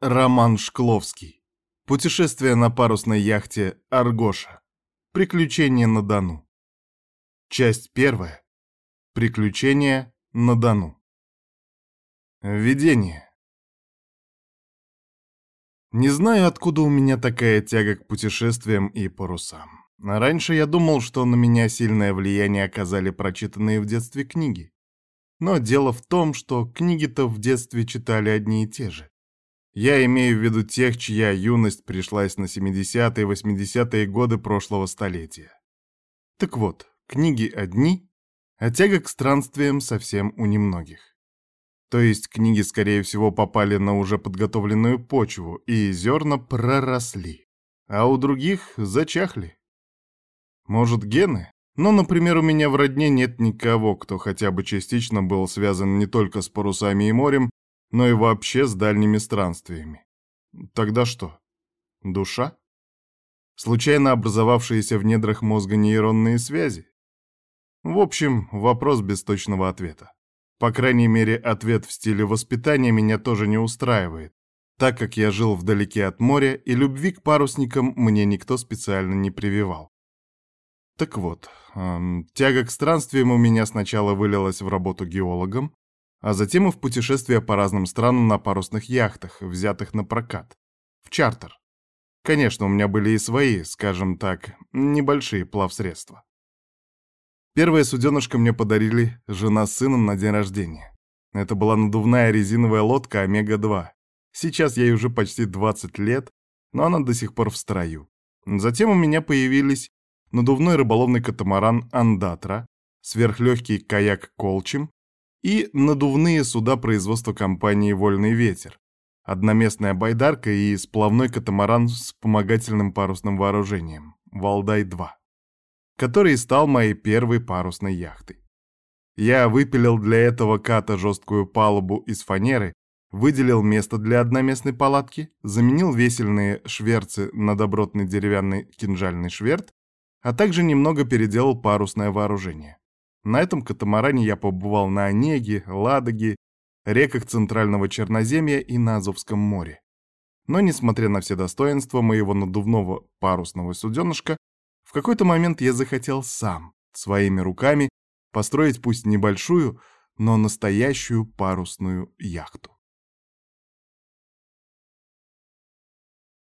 Роман Шкловский. Путешествие на парусной яхте «Аргоша». Приключения на Дону. Часть первая. Приключения на Дону. Введение. Не знаю, откуда у меня такая тяга к путешествиям и парусам. Раньше я думал, что на меня сильное влияние оказали прочитанные в детстве книги. Но дело в том, что книги-то в детстве читали одни и те же. Я имею в виду тех, чья юность пришлась на 70-е и 80-е годы прошлого столетия. Так вот, книги одни, а тяга к странствиям совсем у немногих. То есть книги, скорее всего, попали на уже подготовленную почву, и зерна проросли, а у других зачахли. Может, гены? Но, ну, например, у меня в родне нет никого, кто хотя бы частично был связан не только с парусами и морем, но и вообще с дальними странствиями. Тогда что? Душа? Случайно образовавшиеся в недрах мозга нейронные связи? В общем, вопрос без точного ответа. По крайней мере, ответ в стиле воспитания меня тоже не устраивает, так как я жил вдалеке от моря, и любви к парусникам мне никто специально не прививал. Так вот, эм, тяга к странствиям у меня сначала вылилась в работу геологом, а затем и в путешествия по разным странам на парусных яхтах, взятых на прокат, в чартер. Конечно, у меня были и свои, скажем так, небольшие плавсредства. Первое суденышко мне подарили жена с сыном на день рождения. Это была надувная резиновая лодка Омега-2. Сейчас ей уже почти 20 лет, но она до сих пор в строю. Затем у меня появились надувной рыболовный катамаран Андатра, сверхлегкий каяк Колчим и надувные суда производства компании «Вольный ветер», одноместная байдарка и сплавной катамаран с вспомогательным парусным вооружением «Валдай-2», который стал моей первой парусной яхтой. Я выпилил для этого ката жесткую палубу из фанеры, выделил место для одноместной палатки, заменил весельные шверцы на добротный деревянный кинжальный шверт, а также немного переделал парусное вооружение. На этом катамаране я побывал на Онеге, Ладоге, реках Центрального Черноземья и на Азовском море. Но, несмотря на все достоинства моего надувного парусного суденышка, в какой-то момент я захотел сам, своими руками, построить пусть небольшую, но настоящую парусную яхту.